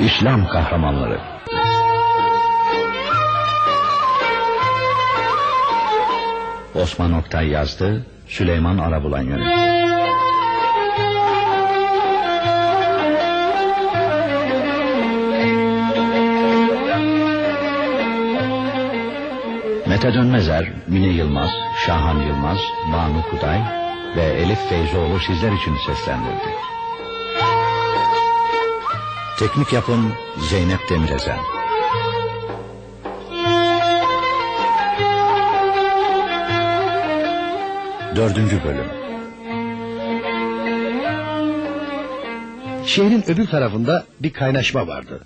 İslam kahramanları. Osman Oktay yazdı, Süleyman Arabulan yönetti. Mete Dönmezer, Mine Yılmaz, Şahan Yılmaz, Banu Kuday ve Elif Feyzoğlu sizler için seslendirdi. Teknik yapım Zeynep Demirezen. Dördüncü bölüm. Şehrin öbür tarafında bir kaynaşma vardı.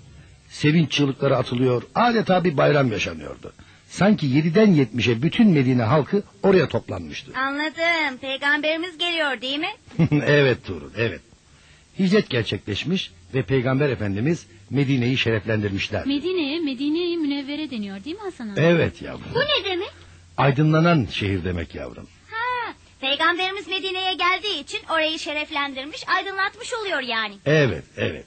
Sevinç çığlıkları atılıyor, adeta bir bayram yaşanıyordu. Sanki yediden yetmişe bütün Medine halkı oraya toplanmıştı. Anladım. Peygamberimiz geliyor değil mi? evet Tuğrul, evet. Hicret gerçekleşmiş ve Peygamber Efendimiz Medine'yi şereflendirmişler. Medine'ye Medine-i Münevvere deniyor değil mi Hasan abi? Evet yavrum. Bu ne demek? Aydınlanan şehir demek yavrum. Ha, Peygamberimiz Medine'ye geldiği için orayı şereflendirmiş, aydınlatmış oluyor yani. Evet, evet.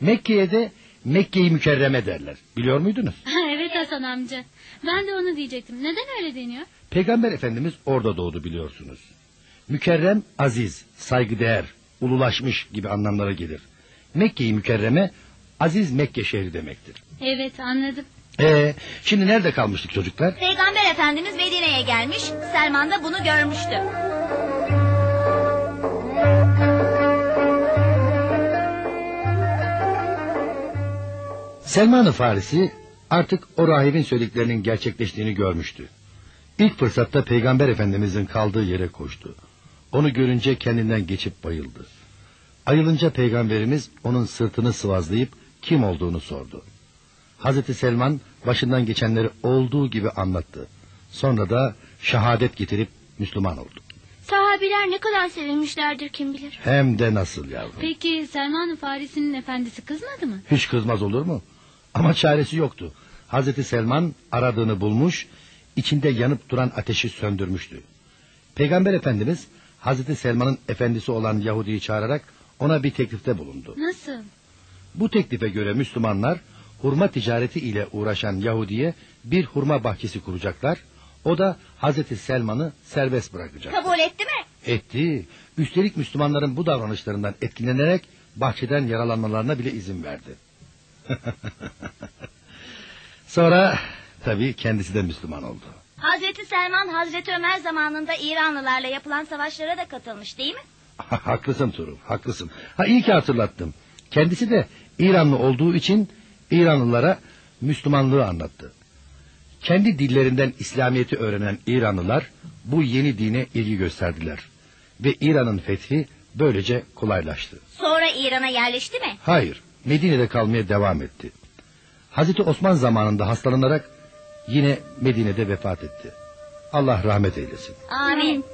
Mekke'ye de Mekke-i Mükerreme derler. Biliyor muydunuz? evet Hasan amca. Ben de onu diyecektim. Neden öyle deniyor? Peygamber Efendimiz orada doğdu biliyorsunuz. Mükerrem, aziz, saygıdeğer, ululaşmış gibi anlamlara gelir. Mekke-i Mükerreme, aziz Mekke şehri demektir. Evet anladım. Ee, şimdi nerede kalmıştık çocuklar? Peygamber Efendimiz Medine'ye gelmiş, Selman da bunu görmüştü. Selman-ı Farisi artık o rahibin söylediklerinin gerçekleştiğini görmüştü. İlk fırsatta Peygamber Efendimizin kaldığı yere koştu. Onu görünce kendinden geçip bayıldı. Ayılınca Peygamberimiz onun sırtını sıvazlayıp kim olduğunu sordu. Hazreti Selman başından geçenleri olduğu gibi anlattı. Sonra da şehadet getirip Müslüman oldu. Sahabiler ne kadar sevinmişlerdir kim bilir. Hem de nasıl yavrum. Peki Selman-ı Farisi'nin efendisi kızmadı mı? Hiç kızmaz olur mu? Ama çaresi yoktu. Hazreti Selman aradığını bulmuş, içinde yanıp duran ateşi söndürmüştü. Peygamber Efendimiz Hazreti Selman'ın efendisi olan Yahudi'yi çağırarak ona bir teklifte bulundu. Nasıl? Bu teklife göre Müslümanlar hurma ticareti ile uğraşan Yahudi'ye bir hurma bahçesi kuracaklar. O da Hazreti Selman'ı serbest bırakacak. Kabul etti mi? Etti. Üstelik Müslümanların bu davranışlarından etkilenerek bahçeden yaralanmalarına bile izin verdi. Sonra tabii kendisi de Müslüman oldu. Hazreti Selman, Hazreti Ömer zamanında İranlılarla yapılan savaşlara da katılmış değil mi? Haklısın Tuğrul, haklısın. Ha iyi ki hatırlattım. Kendisi de İranlı olduğu için İranlılara Müslümanlığı anlattı. Kendi dillerinden İslamiyet'i öğrenen İranlılar bu yeni dine ilgi gösterdiler. Ve İran'ın fethi böylece kolaylaştı. Sonra İran'a yerleşti mi? Hayır, Medine'de kalmaya devam etti. Hazreti Osman zamanında hastalanarak yine Medine'de vefat etti. Allah rahmet eylesin. Amin.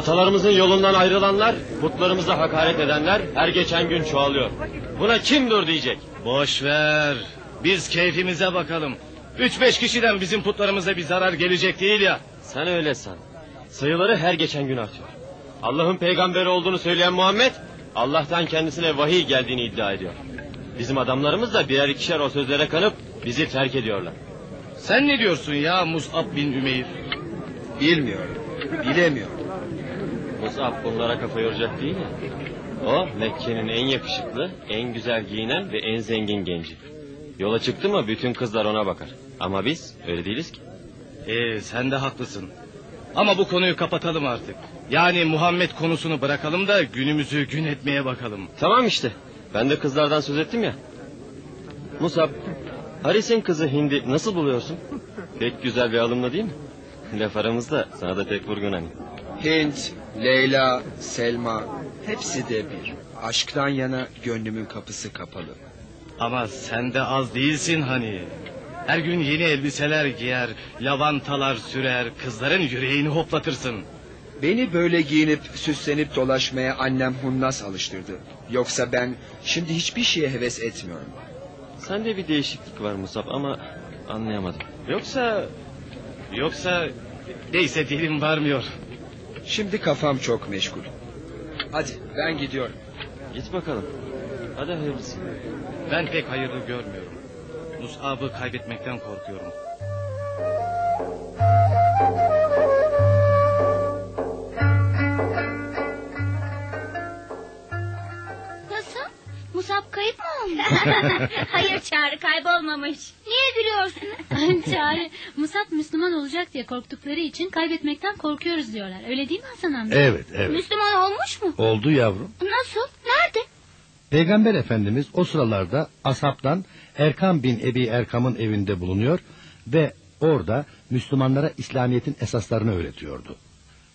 Atalarımızın yolundan ayrılanlar, putlarımıza hakaret edenler her geçen gün çoğalıyor. Buna kim dur diyecek? Boş ver. Biz keyfimize bakalım. Üç beş kişiden bizim putlarımıza bir zarar gelecek değil ya. Sen öyle san. Sayıları her geçen gün artıyor. Allah'ın peygamberi olduğunu söyleyen Muhammed, Allah'tan kendisine vahiy geldiğini iddia ediyor. Bizim adamlarımız da birer ikişer o sözlere kanıp bizi terk ediyorlar. Sen ne diyorsun ya Mus'ab bin Ümeyr? Bilmiyorum. Bilemiyorum. Musab bunlara kafa yoracak değil ya. O Mekke'nin en yakışıklı, en güzel giyinen ve en zengin genci. Yola çıktı mı bütün kızlar ona bakar. Ama biz öyle değiliz ki. Ee, sen de haklısın. Ama bu konuyu kapatalım artık. Yani Muhammed konusunu bırakalım da günümüzü gün etmeye bakalım. Tamam işte. Ben de kızlardan söz ettim ya. Musab, Haris'in kızı Hindi nasıl buluyorsun? Pek güzel bir alımla değil mi? Laf aramızda sana da pek vurgun hani. Hint, Leyla, Selma hepsi de bir. Aşktan yana gönlümün kapısı kapalı. Ama sen de az değilsin hani. Her gün yeni elbiseler giyer, lavantalar sürer, kızların yüreğini hoplatırsın. Beni böyle giyinip süslenip dolaşmaya annem Hunnas alıştırdı. Yoksa ben şimdi hiçbir şeye heves etmiyorum. Sende bir değişiklik var Musab ama anlayamadım. Yoksa... Yoksa Neyse dilim varmıyor. Şimdi kafam çok meşgul. Hadi ben gidiyorum. Git bakalım. Hadi hayırlısı. Ben pek hayırlı görmüyorum. Musab'ı kaybetmekten korkuyorum. Nasıl? Musab kayıp mı olmuş? Hayır Çağrı kaybolmamış. Niye gülüyorsun? Çağrı, Musab Müslüman olacak diye korktukları için kaybetmekten korkuyoruz diyorlar. Öyle değil mi Hasan amca? Evet evet. Müslüman olmuş mu? Oldu yavrum. Nasıl? Nerede? Peygamber Efendimiz o sıralarda asaptan Erkam bin Ebi Erkam'ın evinde bulunuyor ve orada Müslümanlara İslamiyet'in esaslarını öğretiyordu.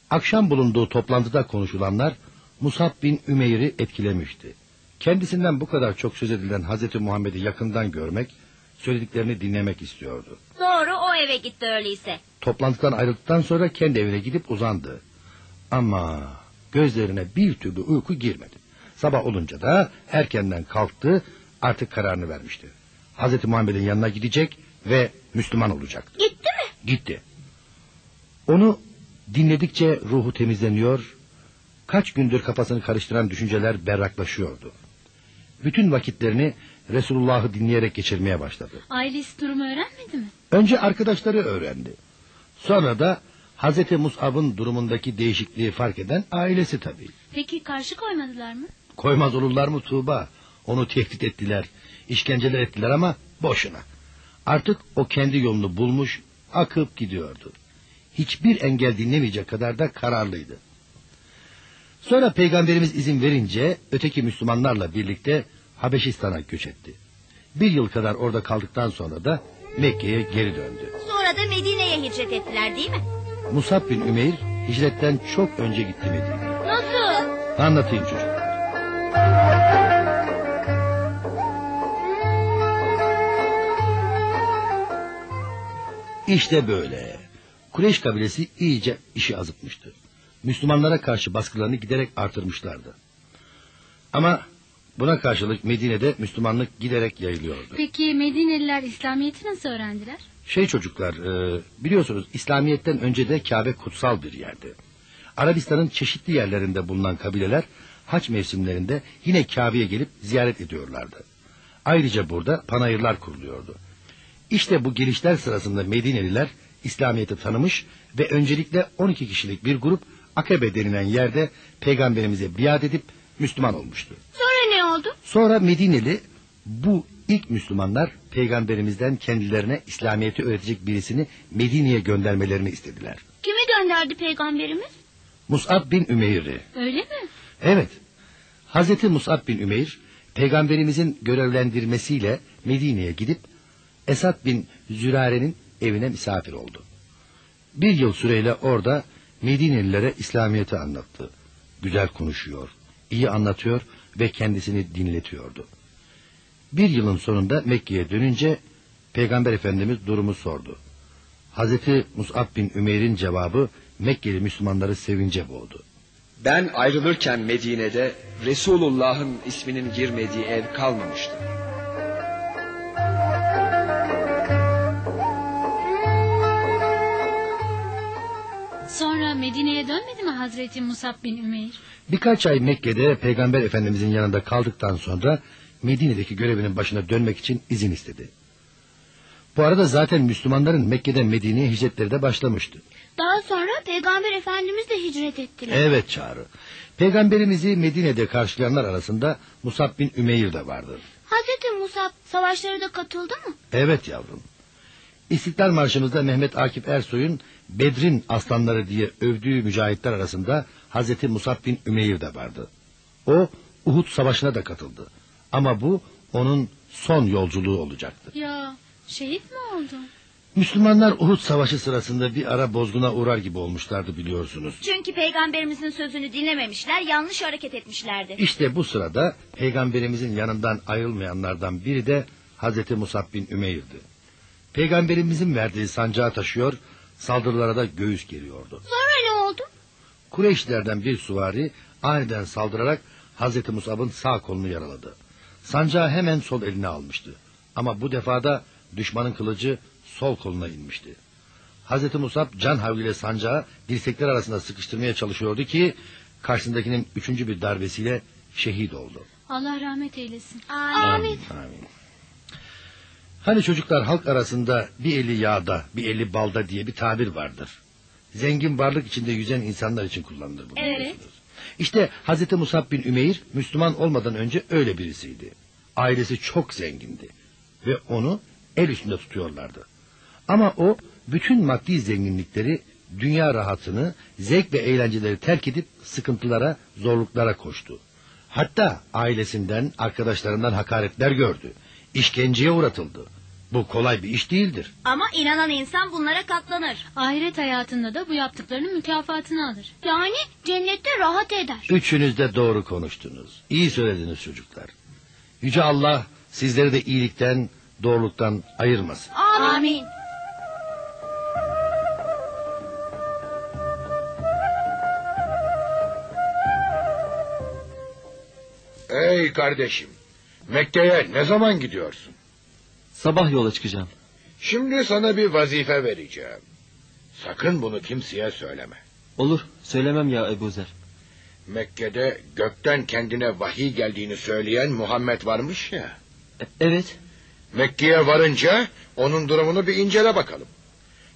Akşam bulunduğu toplantıda konuşulanlar Musab bin Ümeyr'i etkilemişti. Kendisinden bu kadar çok söz edilen Hazreti Muhammed'i yakından görmek, söylediklerini dinlemek istiyordu. Doğru o eve gitti öyleyse. Toplantıdan ayrıldıktan sonra kendi evine gidip uzandı. Ama gözlerine bir türlü uyku girmedi. Sabah olunca da erkenden kalktı artık kararını vermişti. Hazreti Muhammed'in yanına gidecek ve Müslüman olacaktı. Gitti mi? Gitti. Onu dinledikçe ruhu temizleniyor, kaç gündür kafasını karıştıran düşünceler berraklaşıyordu. Bütün vakitlerini Resulullah'ı dinleyerek geçirmeye başladı. Ailesi durumu öğrenmedi mi? Önce arkadaşları öğrendi. Sonra da Hazreti Mus'ab'ın durumundaki değişikliği fark eden ailesi tabii. Peki karşı koymadılar mı? Koymaz olurlar mı Tuğba? Onu tehdit ettiler, işkenceler ettiler ama boşuna. Artık o kendi yolunu bulmuş, akıp gidiyordu. Hiçbir engel dinlemeyecek kadar da kararlıydı. Sonra peygamberimiz izin verince öteki Müslümanlarla birlikte Habeşistan'a göç etti. Bir yıl kadar orada kaldıktan sonra da Mekke'ye geri döndü. Sonra da Medine'ye hicret ettiler değil mi? Musab bin Ümeyr hicretten çok önce gitti Medine'ye. Nasıl? Anlatayım çocuk. İşte böyle. Kureyş kabilesi iyice işi azıtmıştı. Müslümanlara karşı baskılarını giderek artırmışlardı. Ama buna karşılık Medine'de Müslümanlık giderek yayılıyordu. Peki Medineliler İslamiyet'i nasıl öğrendiler? Şey çocuklar e, biliyorsunuz İslamiyet'ten önce de Kabe kutsal bir yerdi. Arabistan'ın çeşitli yerlerinde bulunan kabileler haç mevsimlerinde yine Kabe'ye gelip ziyaret ediyorlardı. Ayrıca burada panayırlar kuruluyordu. İşte bu gelişler sırasında Medineliler İslamiyet'i tanımış ve öncelikle 12 kişilik bir grup Akabe denilen yerde peygamberimize biat edip Müslüman olmuştu. Sonra oldu? Sonra Medineli bu ilk Müslümanlar peygamberimizden kendilerine İslamiyet'i öğretecek birisini Medine'ye göndermelerini istediler. Kimi gönderdi peygamberimiz? Mus'ab bin Ümeyr'i. Öyle mi? Evet. Hazreti Mus'ab bin Ümeyr peygamberimizin görevlendirmesiyle Medine'ye gidip Esad bin Zürare'nin evine misafir oldu. Bir yıl süreyle orada Medinelilere İslamiyet'i anlattı. Güzel konuşuyor, iyi anlatıyor ve kendisini dinletiyordu. Bir yılın sonunda Mekke'ye dönünce Peygamber Efendimiz durumu sordu. Hazreti Mus'ab bin Ümeyr'in cevabı Mekkeli Müslümanları sevince boğdu. Ben ayrılırken Medine'de Resulullah'ın isminin girmediği ev kalmamıştı. Medine'ye dönmedi mi Hazreti Musab bin Ümeyr? Birkaç ay Mekke'de Peygamber Efendimizin yanında kaldıktan sonra Medine'deki görevinin başına dönmek için izin istedi. Bu arada zaten Müslümanların Mekke'den Medine'ye hicretleri de başlamıştı. Daha sonra Peygamber Efendimiz de hicret ettiler. Evet Çağrı. Peygamberimizi Medine'de karşılayanlar arasında Musab bin Ümeyr de vardı. Hazreti Musab savaşlara da katıldı mı? Evet yavrum. İstiklal Marşımızda Mehmet Akif Ersoy'un Bedrin aslanları diye övdüğü mücahitler arasında Hazreti Musab bin Ümeyr de vardı. O Uhud Savaşı'na da katıldı. Ama bu onun son yolculuğu olacaktı. Ya şehit mi oldu? Müslümanlar Uhud Savaşı sırasında bir ara bozguna uğrar gibi olmuşlardı biliyorsunuz. Çünkü peygamberimizin sözünü dinlememişler, yanlış hareket etmişlerdi. İşte bu sırada peygamberimizin yanından ayrılmayanlardan biri de Hazreti Musab bin Ümeyr'di. Peygamberimizin verdiği sancağı taşıyor, saldırılara da göğüs geriyordu. Sonra ne oldu? Kureyşlilerden bir suvari aniden saldırarak Hazreti Musab'ın sağ kolunu yaraladı. Sancağı hemen sol eline almıştı. Ama bu defada düşmanın kılıcı sol koluna inmişti. Hazreti Musab can havliyle sancağı dirsekler arasında sıkıştırmaya çalışıyordu ki karşısındakinin üçüncü bir darbesiyle şehit oldu. Allah rahmet eylesin. Amin. Amin. Hani çocuklar halk arasında bir eli yağda bir eli balda diye bir tabir vardır. Zengin varlık içinde yüzen insanlar için kullanılır bu. Evet. İşte Hazreti Musab bin Ümeyr Müslüman olmadan önce öyle birisiydi. Ailesi çok zengindi ve onu el üstünde tutuyorlardı. Ama o bütün maddi zenginlikleri, dünya rahatını, zevk ve eğlenceleri terk edip sıkıntılara, zorluklara koştu. Hatta ailesinden, arkadaşlarından hakaretler gördü. İşkenceye uğratıldı. Bu kolay bir iş değildir. Ama inanan insan bunlara katlanır. Ahiret hayatında da bu yaptıklarının mükafatını alır. Yani cennette rahat eder. Üçünüz de doğru konuştunuz. İyi söylediniz çocuklar. Yüce Allah sizleri de iyilikten, doğruluktan ayırmasın. Amin. Ey kardeşim, Mekke'ye ne zaman gidiyorsun? Sabah yola çıkacağım. Şimdi sana bir vazife vereceğim. Sakın bunu kimseye söyleme. Olur söylemem ya Ebu Zer. Mekke'de gökten kendine vahiy geldiğini söyleyen Muhammed varmış ya. E, evet Mekke'ye varınca onun durumunu bir incele bakalım.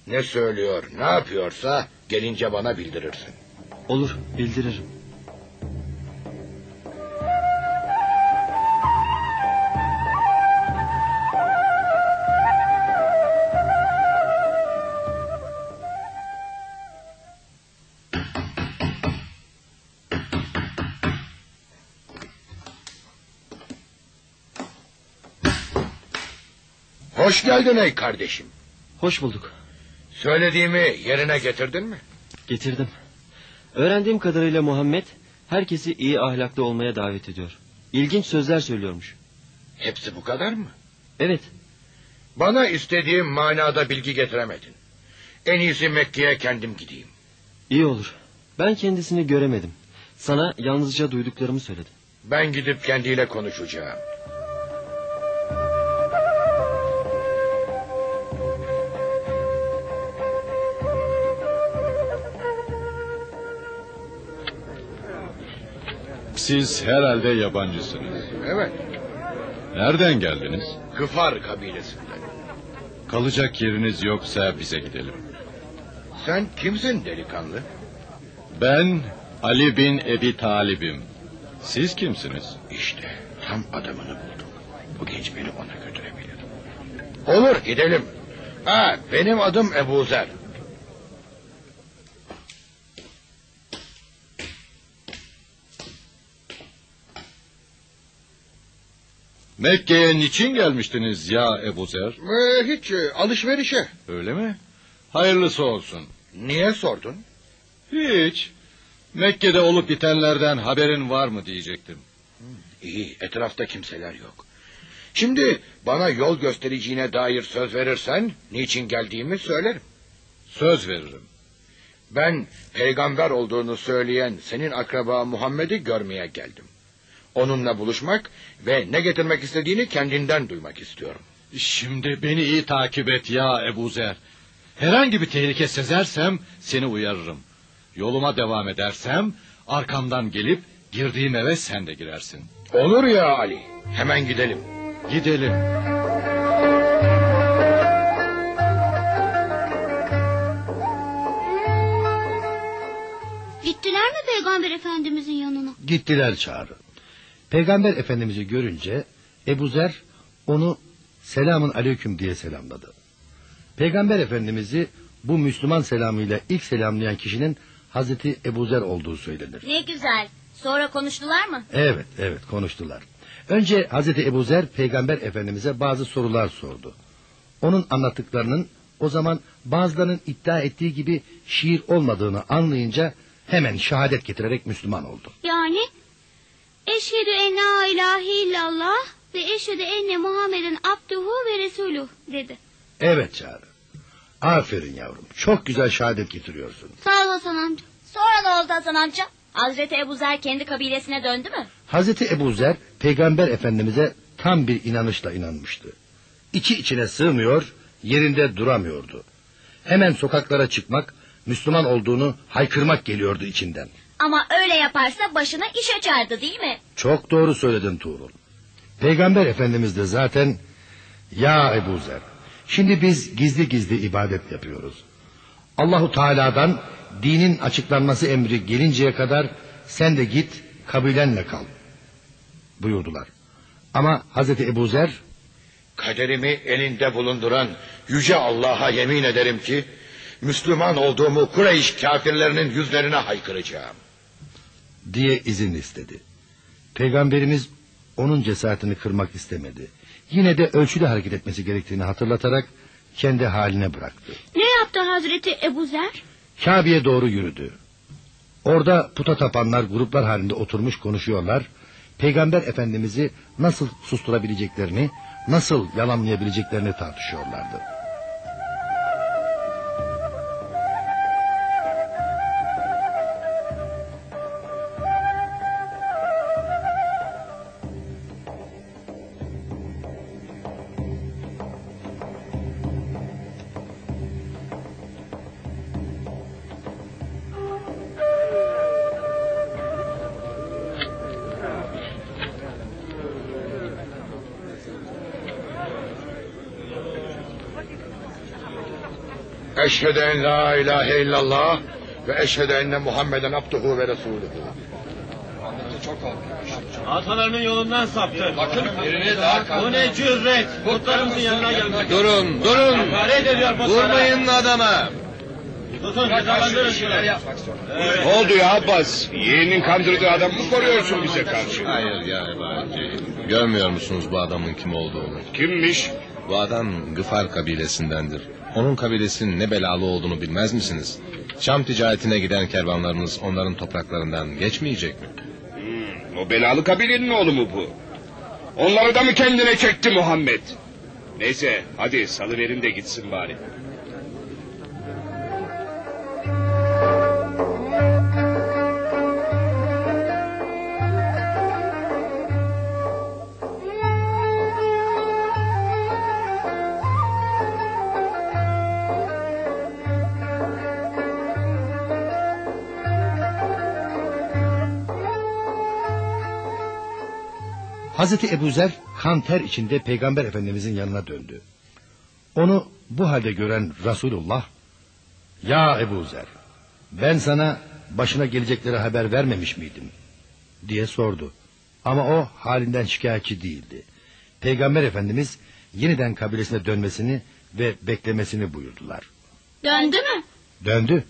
Ne söylüyor, ne yapıyorsa gelince bana bildirirsin. olur bildiririm. Hoş geldin ey kardeşim. Hoş bulduk. Söylediğimi yerine getirdin mi? Getirdim. Öğrendiğim kadarıyla Muhammed herkesi iyi ahlaklı olmaya davet ediyor. İlginç sözler söylüyormuş. Hepsi bu kadar mı? Evet Bana istediğim manada bilgi getiremedin. En iyisi Mekke'ye kendim gideyim. iyi olur. Ben kendisini göremedim. Sana yalnızca duyduklarımı söyledim. Ben gidip kendiyle konuşacağım. Siz herhalde yabancısınız. Evet, Nereden geldiniz? Gıfar kabilesinden. Kalacak yeriniz yoksa bize gidelim. Sen kimsin delikanlı? Ben Ali bin Ebi Talib'im. Siz kimsiniz? İşte tam adamını buldum. Bu genç beni ona götürebilir. Olur gidelim. Ha, benim adım Ebu Zer. Mekke'ye niçin gelmiştiniz ya Ebu Zer? Ee, hiç e, alışverişe. Öyle mi? Hayırlısı olsun. Niye sordun? Hiç. Mekke'de olup bitenlerden haberin var mı diyecektim. İyi, etrafta kimseler yok. Şimdi bana yol göstereceğine dair söz verirsen... ...niçin geldiğimi söylerim. Söz veririm. Ben peygamber olduğunu söyleyen senin akraba Muhammed'i görmeye geldim. Onunla buluşmak ve ne getirmek istediğini kendinden duymak istiyorum. Şimdi beni iyi takip et ya Ebu Zer. Herhangi bir tehlike sezersem seni uyarırım. Yoluma devam edersem arkamdan gelip girdiğim eve sen de girersin. Olur ya Ali, hemen gidelim. Gidelim. Gittiler mi peygamber efendimizin yanına? Gittiler çağrı. Peygamber Efendimiz'i görünce Ebu Zer onu selamın aleyküm diye selamladı. Peygamber Efendimiz'i bu Müslüman selamıyla ilk selamlayan kişinin Hazreti Ebu Zer olduğu söylenir. Ne güzel. Sonra konuştular mı? Evet, evet konuştular. Önce Hazreti Ebu Zer Peygamber Efendimiz'e bazı sorular sordu. Onun anlattıklarının o zaman bazılarının iddia ettiği gibi şiir olmadığını anlayınca hemen şehadet getirerek Müslüman oldu. Yani eşhedü en la ilahe illallah ve eşhedü enne Muhammeden abduhu ve resuluh dedi. Evet Çağrı. Aferin yavrum. Çok güzel şehadet getiriyorsun. Sağ ol Hasan amca. Sonra ne oldu Hasan amca? Hazreti Ebu Zer kendi kabilesine döndü mü? Hazreti Ebu Zer Peygamber Efendimiz'e tam bir inanışla inanmıştı. İçi içine sığmıyor, yerinde duramıyordu. Hemen sokaklara çıkmak, Müslüman olduğunu haykırmak geliyordu içinden. Ama öyle yaparsa başına iş açardı değil mi? Çok doğru söyledin Tuğrul. Peygamber Efendimiz de zaten ya Ebu Zer şimdi biz gizli gizli ibadet yapıyoruz. Allahu Teala'dan dinin açıklanması emri gelinceye kadar sen de git kabilenle kal buyurdular. Ama Hazreti Ebu Zer Kaderimi elinde bulunduran yüce Allah'a yemin ederim ki Müslüman olduğumu Kureyş kafirlerinin yüzlerine haykıracağım. Diye izin istedi. Peygamberimiz onun cesaretini kırmak istemedi. Yine de ölçülü hareket etmesi gerektiğini hatırlatarak kendi haline bıraktı. Ne yaptı Hazreti Ebu Zer? Kabe'ye doğru yürüdü. Orada puta tapanlar gruplar halinde oturmuş konuşuyorlar. Peygamber Efendimiz'i nasıl susturabileceklerini, nasıl yalanlayabileceklerini tartışıyorlardı. Eşhedü en la ilahe illallah ve eşhedü enne Muhammeden abduhu ve resuluhu. Atalarının yolundan saptı. Bakın birine daha Bu ne cüret? Putlarımızın yanına gelmek. Durun, durun. Hakaret ediyor putlara. Vurmayın adama. Tutun cezalandırın şunu. Ne oldu ya Abbas? Yeğenin kandırdığı adamı mı koruyorsun bize karşı? Hayır ya Ebadi. Görmüyor musunuz bu adamın kim olduğunu? Kimmiş? Bu adam Gıfar kabilesindendir. Onun kabilesinin ne belalı olduğunu bilmez misiniz? Şam ticaretine giden kervanlarınız onların topraklarından geçmeyecek mi? Hmm, o belalı kabilenin oğlu mu bu? Onları da mı kendine çekti Muhammed? Neyse hadi salıverin de gitsin bari. Hazreti Ebu Zer kan ter içinde Peygamber Efendimizin yanına döndü. Onu bu halde gören Resulullah, Ya Ebu Zer, ben sana başına gelecekleri haber vermemiş miydim? diye sordu. Ama o halinden şikayetçi değildi. Peygamber Efendimiz yeniden kabilesine dönmesini ve beklemesini buyurdular. Döndü mü? Döndü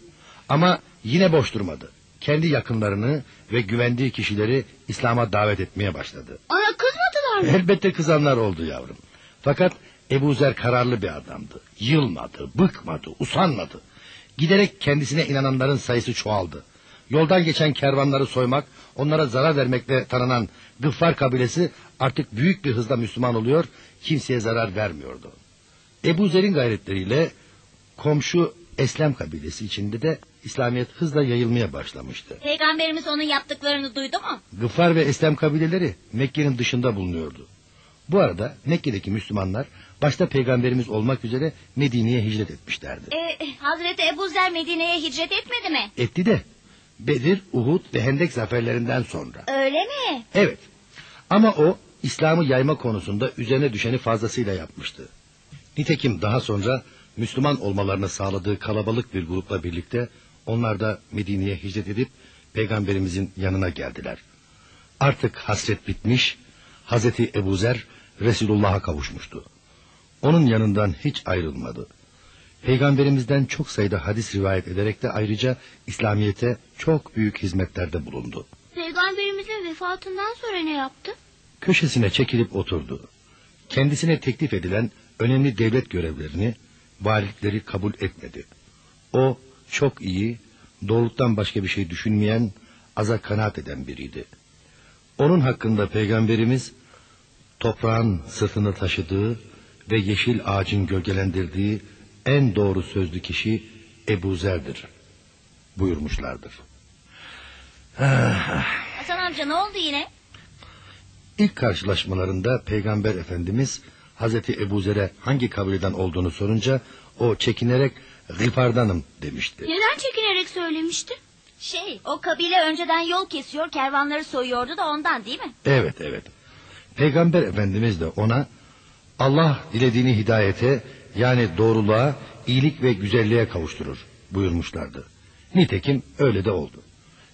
ama yine boş durmadı. Kendi yakınlarını ve güvendiği kişileri İslam'a davet etmeye başladı. Ona kızmadılar mı? Elbette kızanlar oldu yavrum. Fakat Ebu Zer kararlı bir adamdı. Yılmadı, bıkmadı, usanmadı. Giderek kendisine inananların sayısı çoğaldı. Yoldan geçen kervanları soymak, onlara zarar vermekle tanınan Gıffar kabilesi artık büyük bir hızla Müslüman oluyor, kimseye zarar vermiyordu. Ebu Zer'in gayretleriyle komşu Eslem kabilesi içinde de İslamiyet hızla yayılmaya başlamıştı. Peygamberimiz onun yaptıklarını duydu mu? Gıffar ve Eslem kabileleri Mekke'nin dışında bulunuyordu. Bu arada Mekke'deki Müslümanlar başta peygamberimiz olmak üzere Medine'ye hicret etmişlerdi. Ee, Hazreti Ebu Zer Medine'ye hicret etmedi mi? Etti de Bedir, Uhud ve Hendek zaferlerinden sonra. Öyle mi? Evet ama o İslam'ı yayma konusunda üzerine düşeni fazlasıyla yapmıştı. Nitekim daha sonra Müslüman olmalarını sağladığı kalabalık bir grupla birlikte onlar da Medine'ye hicret edip peygamberimizin yanına geldiler. Artık hasret bitmiş, Hazreti Ebu Zer Resulullah'a kavuşmuştu. Onun yanından hiç ayrılmadı. Peygamberimizden çok sayıda hadis rivayet ederek de ayrıca İslamiyet'e çok büyük hizmetlerde bulundu. Peygamberimizin vefatından sonra ne yaptı? Köşesine çekilip oturdu. Kendisine teklif edilen önemli devlet görevlerini, valilikleri kabul etmedi. O çok iyi, doğruluktan başka bir şey düşünmeyen, aza kanaat eden biriydi. Onun hakkında peygamberimiz toprağın sırtını taşıdığı ve yeşil ağacın gölgelendirdiği en doğru sözlü kişi Ebu Zer'dir buyurmuşlardır. Hasan amca ne oldu yine? İlk karşılaşmalarında Peygamber Efendimiz Hazreti Ebu Zer'e hangi kabileden olduğunu sorunca o çekinerek Gıfardanım demişti. Neden çekinerek söylemişti? Şey, o kabile önceden yol kesiyor, kervanları soyuyordu da ondan değil mi? Evet evet. Peygamber Efendimiz de ona Allah dilediğini hidayete yani doğruluğa, iyilik ve güzelliğe kavuşturur buyurmuşlardı. Nitekim öyle de oldu.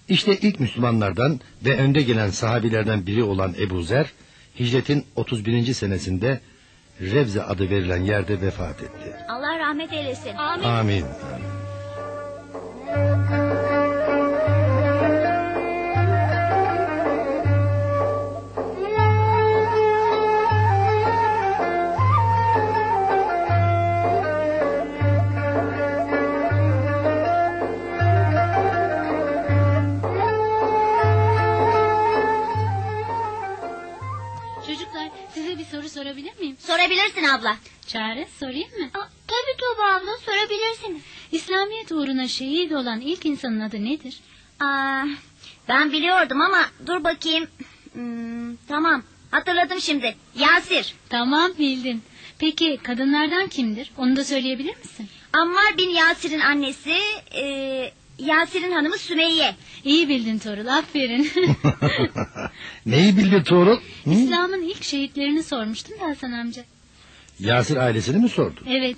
İşte ilk Müslümanlardan ve önde gelen sahabilerden biri olan Ebu Zer, hicretin 31. senesinde Revze adı verilen yerde vefat etti. Allah rahmet eylesin. Amin. Amin. Çocuklar abla. Çare sorayım mı? Aa, tabii Tuğba abla sorabilirsiniz. İslamiyet uğruna şehit olan ilk insanın adı nedir? Aa, ben biliyordum ama dur bakayım. Hmm, tamam, hatırladım şimdi. Yasir. Tamam bildin. Peki kadınlardan kimdir? Onu da söyleyebilir misin? Ammar bin Yasir'in annesi, e, Yasir'in hanımı Sümeyye. İyi bildin Torul aferin. Neyi bildi Tuğrul? Hı? İslam'ın ilk şehitlerini sormuştum da Hasan amca. Yasir ailesini mi sordu? Evet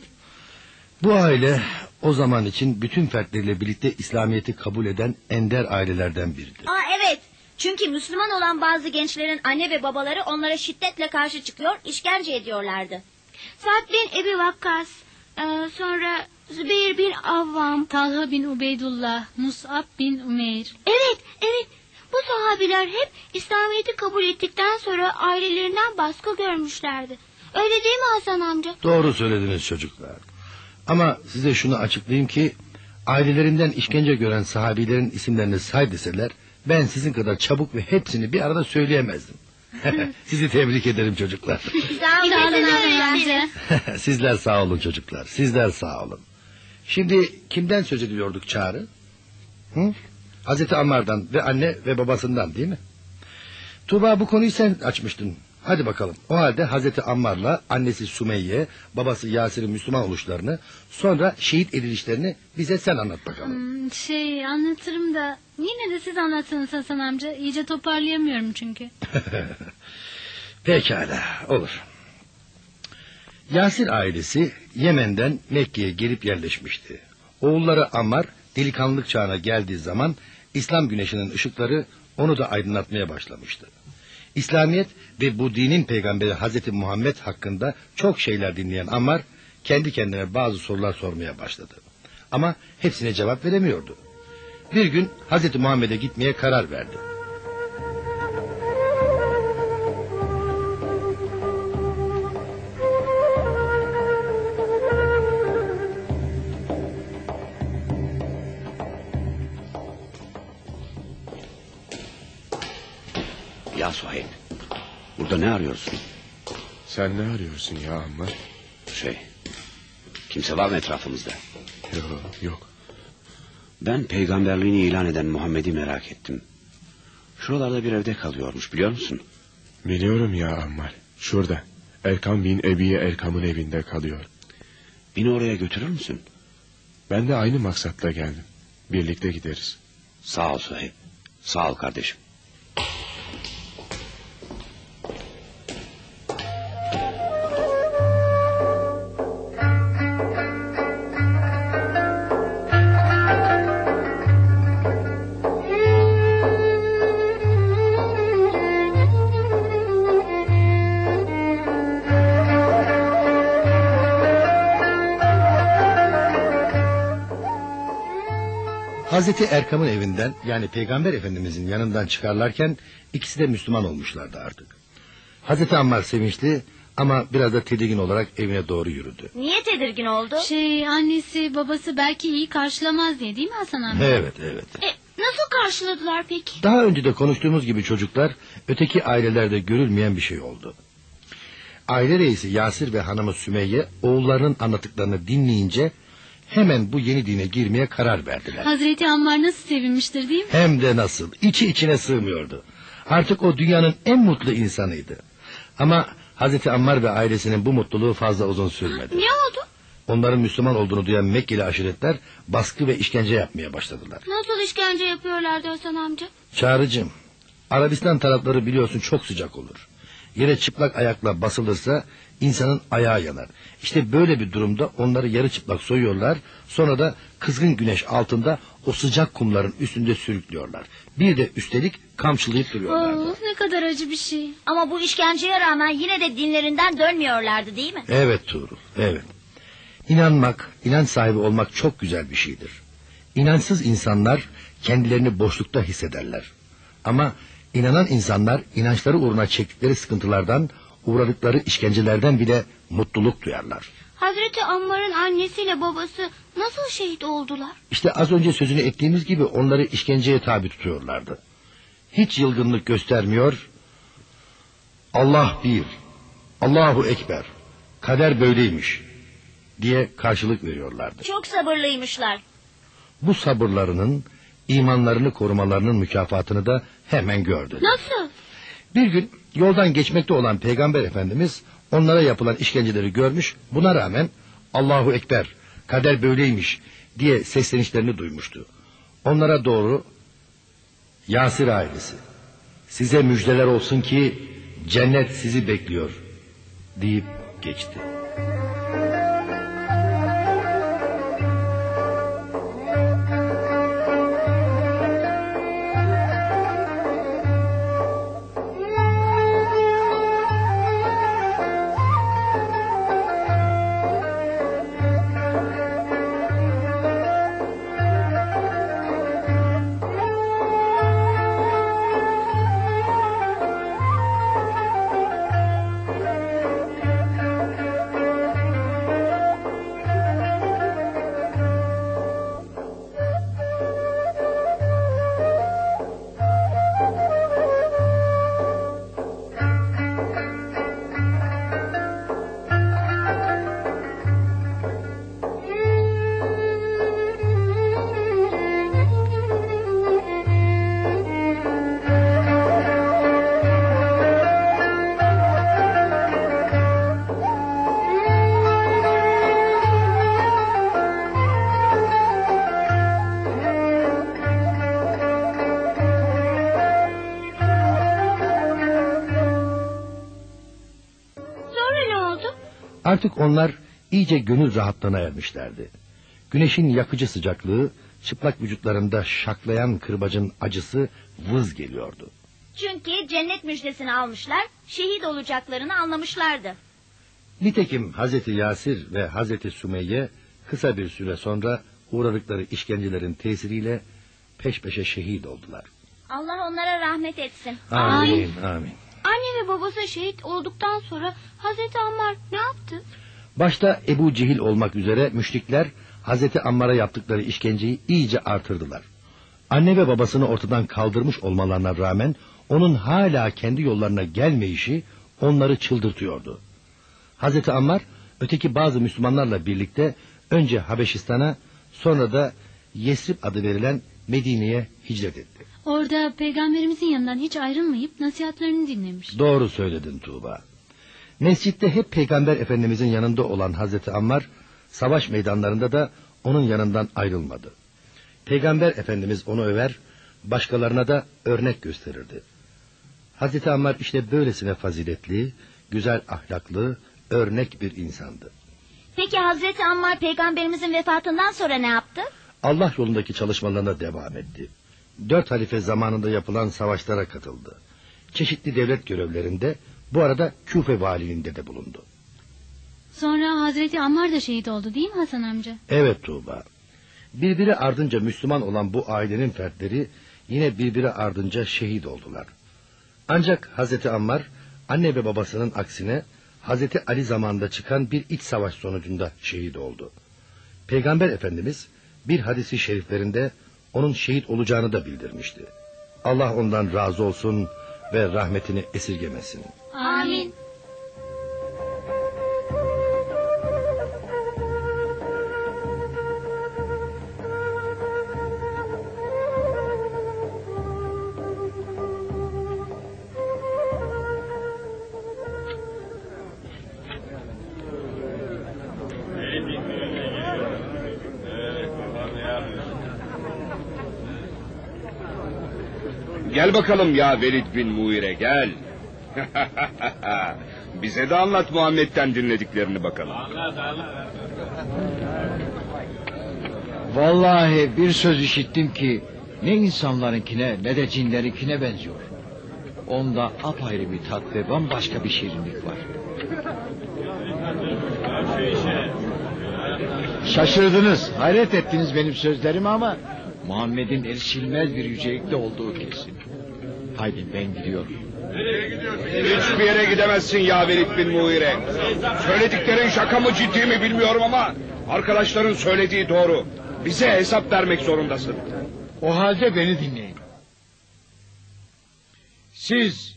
Bu aile o zaman için bütün fertleriyle birlikte İslamiyet'i kabul eden ender ailelerden biridir. Aa evet. Çünkü Müslüman olan bazı gençlerin anne ve babaları onlara şiddetle karşı çıkıyor, işkence ediyorlardı. Sa'd bin Ebi Vakkas, e, sonra Zübeyir bin Avvam. Talha bin Ubeydullah, Mus'ab bin Umeyr. Evet, evet. Bu sahabiler hep İslamiyet'i kabul ettikten sonra ailelerinden baskı görmüşlerdi. Öyle değil mi Hasan amca? Doğru söylediniz çocuklar. Ama size şunu açıklayayım ki ailelerinden işkence gören sahabilerin isimlerini say deseler ben sizin kadar çabuk ve hepsini bir arada söyleyemezdim. Sizi tebrik ederim çocuklar. Sağ olun Sağ olun. Sizler sağ olun çocuklar. Sizler sağ olun. Şimdi kimden söz ediyorduk Çağrı? Hı? Hazreti Ammar'dan ve anne ve babasından değil mi? Tuğba bu konuyu sen açmıştın. Hadi bakalım. O halde Hazreti Ammar'la annesi Sümeyye, babası Yasir'in Müslüman oluşlarını, sonra şehit edilişlerini bize sen anlat bakalım. Hmm, Şey anlatırım da yine de siz anlatsanız Hasan amca. İyice toparlayamıyorum çünkü. Pekala, olur. Yasir ailesi Yemen'den Mekke'ye gelip yerleşmişti. Oğulları Ammar delikanlılık çağına geldiği zaman İslam güneşinin ışıkları onu da aydınlatmaya başlamıştı. İslamiyet ve bu dinin peygamberi Hazreti Muhammed hakkında çok şeyler dinleyen Ammar kendi kendine bazı sorular sormaya başladı. Ama hepsine cevap veremiyordu. Bir gün Hazreti Muhammed'e gitmeye karar verdi. Ne arıyorsun? Sen ne arıyorsun ya Ammar? Şey. Kimse var mı etrafımızda? Yok yok. Ben peygamberliğini ilan eden Muhammed'i merak ettim. Şuralarda bir evde kalıyormuş biliyor musun? Biliyorum ya Ammar. Şurada. Erkam bin Ebiye Erkam'ın evinde kalıyor. Beni oraya götürür müsün? Ben de aynı maksatla geldim. Birlikte gideriz. Sağ ol Suheyb. Sağ ol kardeşim. Hazreti Erkam'ın evinden yani Peygamber Efendimizin yanından çıkarlarken ikisi de Müslüman olmuşlardı artık. Hazreti Ammar sevinçli ama biraz da tedirgin olarak evine doğru yürüdü. Niye tedirgin oldu? Şey annesi babası belki iyi karşılamaz diye değil mi Hasan amca? Evet evet. E, nasıl karşıladılar peki? Daha önce de konuştuğumuz gibi çocuklar öteki ailelerde görülmeyen bir şey oldu. Aile reisi Yasir ve hanımı Sümeyye oğullarının anlattıklarını dinleyince hemen bu yeni dine girmeye karar verdiler. Hazreti Ammar nasıl sevinmiştir değil mi? Hem de nasıl içi içine sığmıyordu. Artık o dünyanın en mutlu insanıydı. Ama Hazreti Ammar ve ailesinin bu mutluluğu fazla uzun sürmedi. Ne oldu? Onların Müslüman olduğunu duyan Mekkeli aşiretler baskı ve işkence yapmaya başladılar. Nasıl işkence yapıyorlardı Hasan amca? Çağrıcım, Arabistan tarafları biliyorsun çok sıcak olur. Yere çıplak ayakla basılırsa insanın ayağı yanar. İşte böyle bir durumda onları yarı çıplak soyuyorlar. Sonra da kızgın güneş altında o sıcak kumların üstünde sürüklüyorlar. Bir de üstelik kamçılayıp duruyorlar. Oh, ne kadar acı bir şey. Ama bu işkenceye rağmen yine de dinlerinden dönmüyorlardı değil mi? Evet Tuğrul, evet. İnanmak, inanç sahibi olmak çok güzel bir şeydir. İnançsız insanlar kendilerini boşlukta hissederler. Ama inanan insanlar inançları uğruna çektikleri sıkıntılardan, uğradıkları işkencelerden bile mutluluk duyarlar. Hazreti Ammar'ın annesiyle babası nasıl şehit oldular? İşte az önce sözünü ettiğimiz gibi onları işkenceye tabi tutuyorlardı. Hiç yılgınlık göstermiyor. Allah bir, Allahu Ekber, kader böyleymiş diye karşılık veriyorlardı. Çok sabırlıymışlar. Bu sabırlarının, imanlarını korumalarının mükafatını da hemen gördü. Nasıl? Bir gün yoldan geçmekte olan Peygamber Efendimiz onlara yapılan işkenceleri görmüş. Buna rağmen Allahu Ekber, kader böyleymiş diye seslenişlerini duymuştu. Onlara doğru Yasir ailesi size müjdeler olsun ki cennet sizi bekliyor deyip geçti. Artık onlar iyice gönül rahatlığına ermişlerdi. Güneşin yakıcı sıcaklığı, çıplak vücutlarında şaklayan kırbacın acısı vız geliyordu. Çünkü cennet müjdesini almışlar, şehit olacaklarını anlamışlardı. Nitekim Hazreti Yasir ve Hazreti Sümeyye kısa bir süre sonra uğradıkları işkencelerin tesiriyle peş peşe şehit oldular. Allah onlara rahmet etsin. Amin, amin. Anne ve babası şehit olduktan sonra Hazreti Ammar ne yaptı? Başta Ebu Cehil olmak üzere müşrikler Hazreti Ammar'a yaptıkları işkenceyi iyice artırdılar. Anne ve babasını ortadan kaldırmış olmalarına rağmen onun hala kendi yollarına gelmeyişi onları çıldırtıyordu. Hazreti Ammar öteki bazı Müslümanlarla birlikte önce Habeşistan'a sonra da Yesrib adı verilen Medine'ye hicret etti. Orada peygamberimizin yanından hiç ayrılmayıp nasihatlerini dinlemiş. Doğru söyledin Tuğba. Mescitte hep Peygamber Efendimizin yanında olan Hazreti Ammar, savaş meydanlarında da onun yanından ayrılmadı. Peygamber Efendimiz onu över, başkalarına da örnek gösterirdi. Hazreti Ammar işte böylesine faziletli, güzel ahlaklı, örnek bir insandı. Peki Hazreti Ammar peygamberimizin vefatından sonra ne yaptı? Allah yolundaki çalışmalarına devam etti. Dört halife zamanında yapılan savaşlara katıldı. Çeşitli devlet görevlerinde, bu arada Küfe valiliğinde de bulundu. Sonra Hazreti Ammar da şehit oldu değil mi Hasan amca? Evet Tuğba. Birbiri ardınca Müslüman olan bu ailenin fertleri yine birbiri ardınca şehit oldular. Ancak Hazreti Ammar anne ve babasının aksine Hazreti Ali zamanında çıkan bir iç savaş sonucunda şehit oldu. Peygamber Efendimiz bir hadisi şeriflerinde onun şehit olacağını da bildirmişti. Allah ondan razı olsun ve rahmetini esirgemesin. Amin. Bakalım ya Velid bin Muire gel. Bize de anlat Muhammed'den dinlediklerini bakalım. Vallahi bir söz işittim ki ne insanlarınkine ne de cinlerinkine benziyor. Onda apayrı bir tat ve bambaşka bir şirinlik var. Şaşırdınız, hayret ettiniz benim sözlerime ama... ...Muhammed'in erişilmez bir yücelikte olduğu kesin. Haydi ben gidiyorum. Hiçbir yere gidemezsin ya Velid bin Muire. Söylediklerin şaka mı ciddi mi bilmiyorum ama... ...arkadaşların söylediği doğru. Bize hesap vermek zorundasın. O halde beni dinleyin. Siz,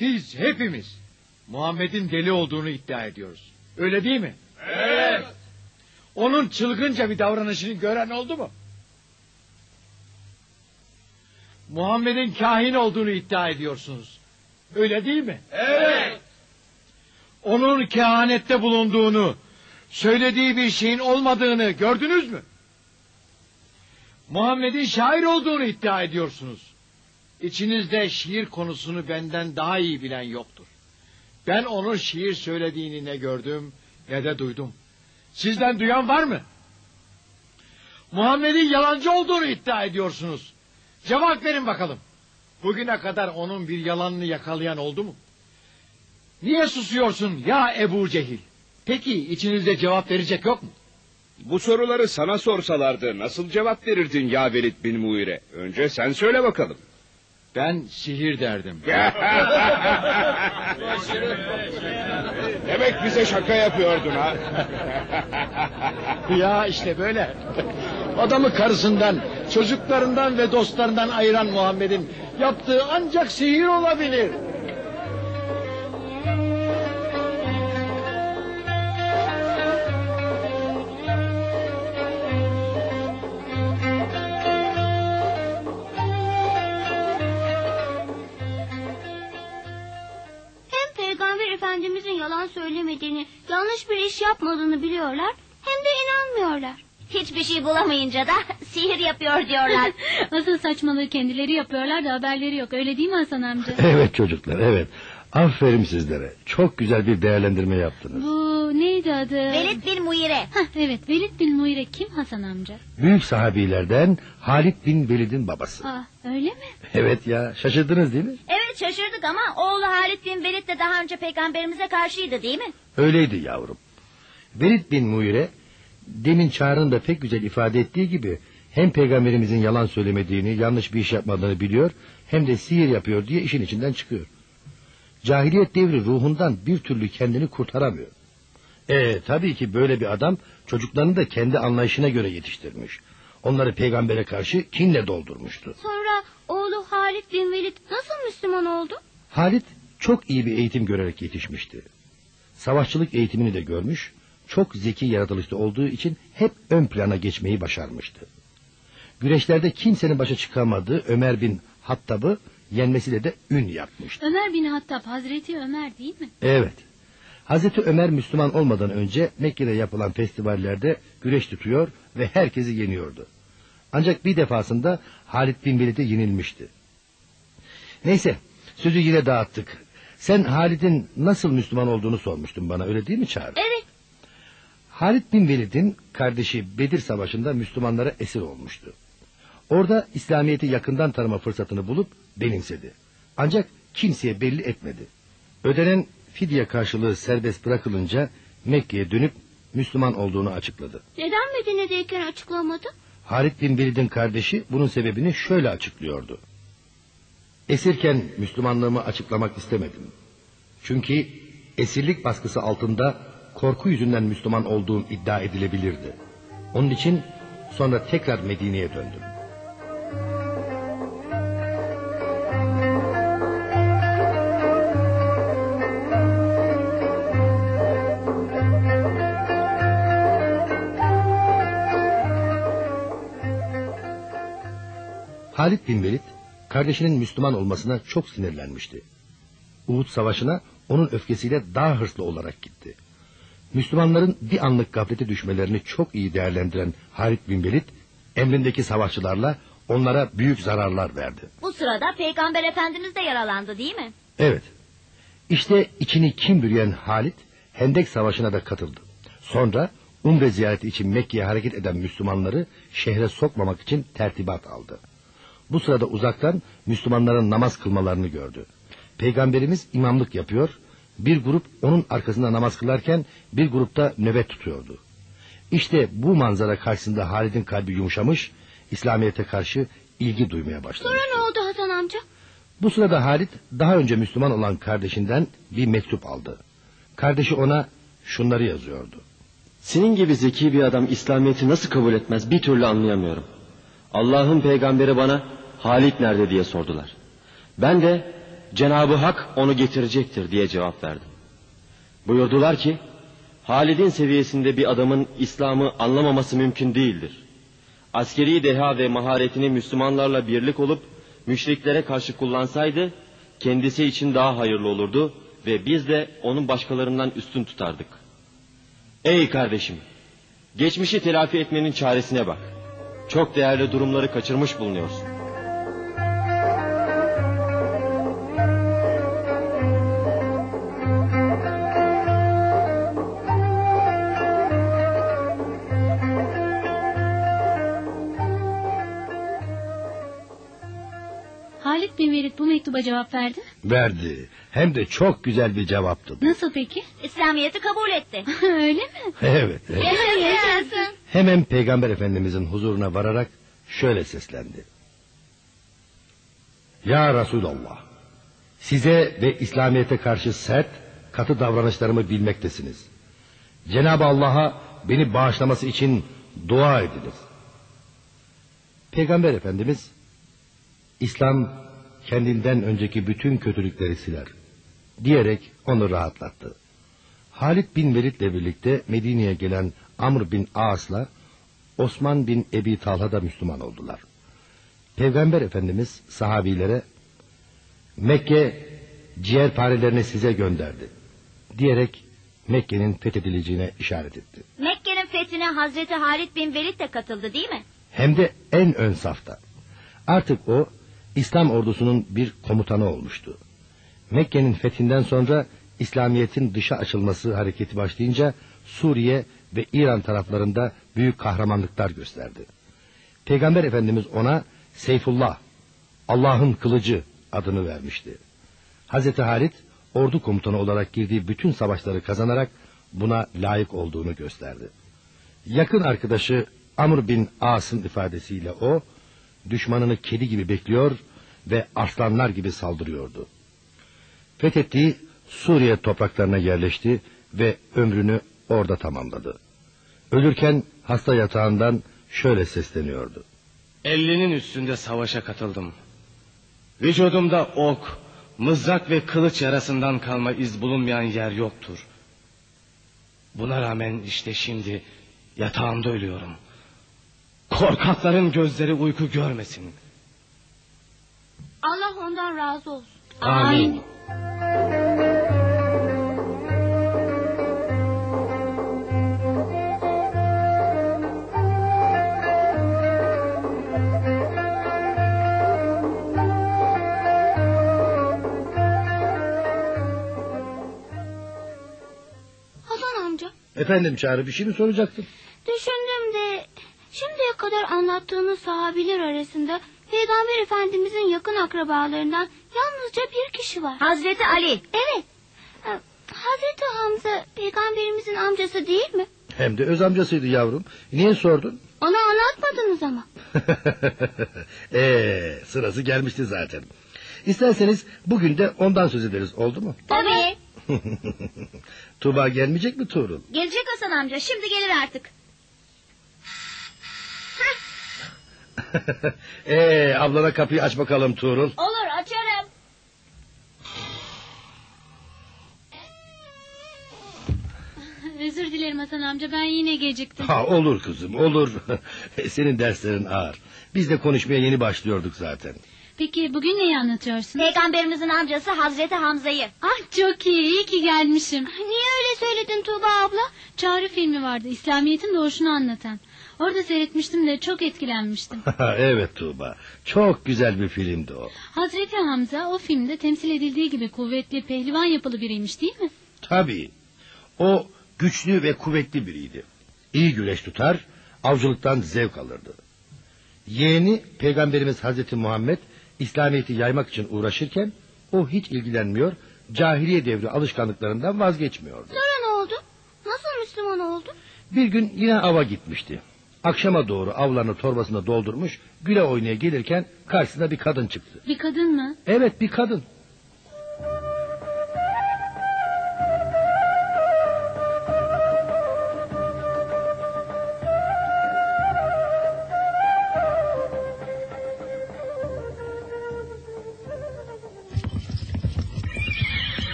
biz hepimiz Muhammed'in deli olduğunu iddia ediyoruz. Öyle değil mi? Evet. Onun çılgınca bir davranışını gören oldu mu? Muhammed'in kahin olduğunu iddia ediyorsunuz. Öyle değil mi? Evet. Onun kehanette bulunduğunu, söylediği bir şeyin olmadığını gördünüz mü? Muhammed'in şair olduğunu iddia ediyorsunuz. İçinizde şiir konusunu benden daha iyi bilen yoktur. Ben onun şiir söylediğini ne gördüm ne de duydum. Sizden duyan var mı? Muhammed'in yalancı olduğunu iddia ediyorsunuz. Cevap verin bakalım. Bugüne kadar onun bir yalanını yakalayan oldu mu? Niye susuyorsun ya Ebu Cehil? Peki içinizde cevap verecek yok mu? Bu soruları sana sorsalardı nasıl cevap verirdin ya Velid bin Muire? Önce sen söyle bakalım. Ben sihir derdim. Demek bize şaka yapıyordun ha. ya işte böyle. Adamı karısından, çocuklarından ve dostlarından ayıran Muhammed'in yaptığı ancak sihir olabilir. Efendimizin yalan söylemediğini, yanlış bir iş yapmadığını biliyorlar, hem de inanmıyorlar. Hiçbir şey bulamayınca da sihir yapıyor diyorlar. Asıl saçmalığı kendileri yapıyorlar da haberleri yok. Öyle değil mi Hasan amca? Evet çocuklar evet. Aferin sizlere. Çok güzel bir değerlendirme yaptınız. Bu neydi adı? Velid bin Muire. Hah, evet Velid bin Muire kim Hasan amca? Büyük sahabilerden Halid bin Velid'in babası. Aa, öyle mi? Evet ya şaşırdınız değil mi? Evet şaşırdık ama oğlu Halid bin Velid de daha önce peygamberimize karşıydı değil mi? Öyleydi yavrum. Velid bin Muire demin Çağrı'nın da pek güzel ifade ettiği gibi hem peygamberimizin yalan söylemediğini, yanlış bir iş yapmadığını biliyor hem de sihir yapıyor diye işin içinden çıkıyor. Cahiliyet devri ruhundan bir türlü kendini kurtaramıyor. E tabii ki böyle bir adam çocuklarını da kendi anlayışına göre yetiştirmiş. Onları peygambere karşı kinle doldurmuştu. Sonra oğlu Halid bin Velid nasıl Müslüman oldu? Halit çok iyi bir eğitim görerek yetişmişti. Savaşçılık eğitimini de görmüş, çok zeki yaratılışta olduğu için hep ön plana geçmeyi başarmıştı. Güreşlerde kimsenin başa çıkamadığı Ömer bin Hattab'ı yenmesiyle de ün yapmıştı. Ömer bin Hattab Hazreti Ömer değil mi? Evet. Hazreti Ömer Müslüman olmadan önce Mekke'de yapılan festivallerde güreş tutuyor ve herkesi yeniyordu. Ancak bir defasında Halid bin Velid'e yenilmişti. Neyse sözü yine dağıttık. Sen Halid'in nasıl Müslüman olduğunu sormuştun bana öyle değil mi Çağrı? Evet. Halid bin Velid'in kardeşi Bedir Savaşı'nda Müslümanlara esir olmuştu. Orada İslamiyet'i yakından tanıma fırsatını bulup benimsedi. Ancak kimseye belli etmedi. Ödenen fidye karşılığı serbest bırakılınca Mekke'ye dönüp Müslüman olduğunu açıkladı. Neden Medine'deyken açıklamadı? Halid bin Velid'in kardeşi bunun sebebini şöyle açıklıyordu. Esirken Müslümanlığımı açıklamak istemedim. Çünkü esirlik baskısı altında korku yüzünden Müslüman olduğum iddia edilebilirdi. Onun için sonra tekrar Medine'ye döndüm. Halid bin Velid kardeşinin Müslüman olmasına çok sinirlenmişti. Uhud savaşına onun öfkesiyle daha hırslı olarak gitti. Müslümanların bir anlık gaflete düşmelerini çok iyi değerlendiren Halid bin Velid emrindeki savaşçılarla onlara büyük zararlar verdi. Bu sırada Peygamber Efendimiz de yaralandı değil mi? Evet. İşte içini kim bürüyen Halit Hendek Savaşı'na da katıldı. Sonra Umre ziyareti için Mekke'ye hareket eden Müslümanları şehre sokmamak için tertibat aldı. Bu sırada uzaktan Müslümanların namaz kılmalarını gördü. Peygamberimiz imamlık yapıyor, bir grup onun arkasında namaz kılarken bir grupta nöbet tutuyordu. İşte bu manzara karşısında Halid'in kalbi yumuşamış, İslamiyet'e karşı ilgi duymaya başladı. Sonra ne oldu Hasan amca? Bu sırada Halit daha önce Müslüman olan kardeşinden bir mektup aldı. Kardeşi ona şunları yazıyordu. Senin gibi zeki bir adam İslamiyet'i nasıl kabul etmez bir türlü anlayamıyorum. Allah'ın peygamberi bana Halit nerede diye sordular. Ben de Cenab-ı Hak onu getirecektir diye cevap verdim. Buyurdular ki Halid'in seviyesinde bir adamın İslam'ı anlamaması mümkün değildir. Askeri deha ve maharetini Müslümanlarla birlik olup müşriklere karşı kullansaydı kendisi için daha hayırlı olurdu ve biz de onun başkalarından üstün tutardık. Ey kardeşim, geçmişi telafi etmenin çaresine bak. Çok değerli durumları kaçırmış bulunuyorsun. Bu mektuba cevap verdi mi? Verdi. Hem de çok güzel bir cevaptı. Nasıl peki? İslamiyet'i kabul etti. Öyle mi? Evet, evet. Yaşasın. Hemen Peygamber Efendimizin huzuruna vararak şöyle seslendi. Ya Resulallah, size ve İslamiyet'e karşı sert, katı davranışlarımı bilmektesiniz. Cenab-ı Allah'a beni bağışlaması için dua ediniz. Peygamber Efendimiz, İslam kendinden önceki bütün kötülükleri siler, diyerek onu rahatlattı. Halit bin Velid'le birlikte Medine'ye gelen Amr bin As'la Osman bin Ebi Talha da Müslüman oldular. Peygamber Efendimiz sahabilere Mekke ciğerparelerini size gönderdi diyerek Mekke'nin fethedileceğine işaret etti. Mekke'nin fethine Hazreti Halid bin Velid de katıldı değil mi? Hem de en ön safta. Artık o İslam ordusunun bir komutanı olmuştu. Mekke'nin fethinden sonra İslamiyet'in dışa açılması hareketi başlayınca Suriye ve İran taraflarında büyük kahramanlıklar gösterdi. Peygamber Efendimiz ona Seyfullah, Allah'ın kılıcı adını vermişti. Hazreti Halit ordu komutanı olarak girdiği bütün savaşları kazanarak buna layık olduğunu gösterdi. Yakın arkadaşı Amr bin As'ın ifadesiyle o düşmanını kedi gibi bekliyor ve aslanlar gibi saldırıyordu. Fethettiği Suriye topraklarına yerleşti ve ömrünü orada tamamladı. Ölürken hasta yatağından şöyle sesleniyordu. Ellinin üstünde savaşa katıldım. Vücudumda ok, mızrak ve kılıç yarasından kalma iz bulunmayan yer yoktur. Buna rağmen işte şimdi yatağımda ölüyorum. Korkakların gözleri uyku görmesin. Allah ondan razı olsun. Amin. Hasan amca Efendim Çağrı bir şey mi soracaktın? düşündüm şimdiye kadar anlattığınız sahabiler arasında Peygamber Efendimizin yakın akrabalarından yalnızca bir kişi var. Hazreti Ali. Evet. Ha, Hazreti Hamza peygamberimizin amcası değil mi? Hem de öz amcasıydı yavrum. Niye sordun? Onu anlatmadınız ama. Ee, sırası gelmişti zaten. İsterseniz bugün de ondan söz ederiz oldu mu? Tabii. Tuğba gelmeyecek mi Tuğrul? Gelecek Hasan amca şimdi gelir artık. ee, ablana kapıyı aç bakalım Tuğrul. Olur açarım. Özür dilerim Hasan amca ben yine geciktim. Ha, olur kızım olur. Senin derslerin ağır. Biz de konuşmaya yeni başlıyorduk zaten. Peki bugün neyi anlatıyorsunuz? Peygamberimizin amcası Hazreti Hamza'yı. Ah çok iyi iyi ki gelmişim. Niye öyle söyledin Tuğba abla? Çağrı filmi vardı İslamiyet'in doğuşunu anlatan. Orada seyretmiştim de çok etkilenmiştim. evet Tuğba. Çok güzel bir filmdi o. Hazreti Hamza o filmde temsil edildiği gibi kuvvetli pehlivan yapılı biriymiş değil mi? Tabii. O güçlü ve kuvvetli biriydi. İyi güreş tutar, avcılıktan zevk alırdı. Yeğeni Peygamberimiz Hazreti Muhammed İslamiyet'i yaymak için uğraşırken o hiç ilgilenmiyor, cahiliye devri alışkanlıklarından vazgeçmiyordu. Sonra ne oldu? Nasıl Müslüman oldu? Bir gün yine ava gitmişti. Akşama doğru avlarını torbasına doldurmuş, güle oynaya gelirken karşısına bir kadın çıktı. Bir kadın mı? Evet bir kadın.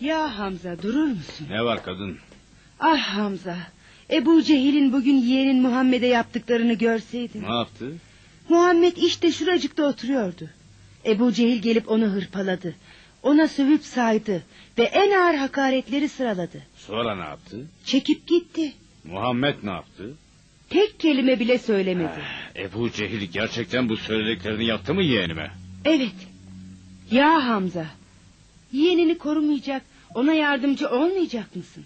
Ya Hamza durur musun? Ne var kadın? Ah Hamza. Ebu Cehil'in bugün yeğenin Muhammed'e yaptıklarını görseydin. Ne yaptı? Muhammed işte şuracıkta oturuyordu. Ebu Cehil gelip onu hırpaladı. Ona sövüp saydı ve en ağır hakaretleri sıraladı. Sonra ne yaptı? Çekip gitti. Muhammed ne yaptı? Tek kelime bile söylemedi. Ebu Cehil gerçekten bu söylediklerini yaptı mı yeğenime? Evet. Ya Hamza. Yeğenini korumayacak, ona yardımcı olmayacak mısın?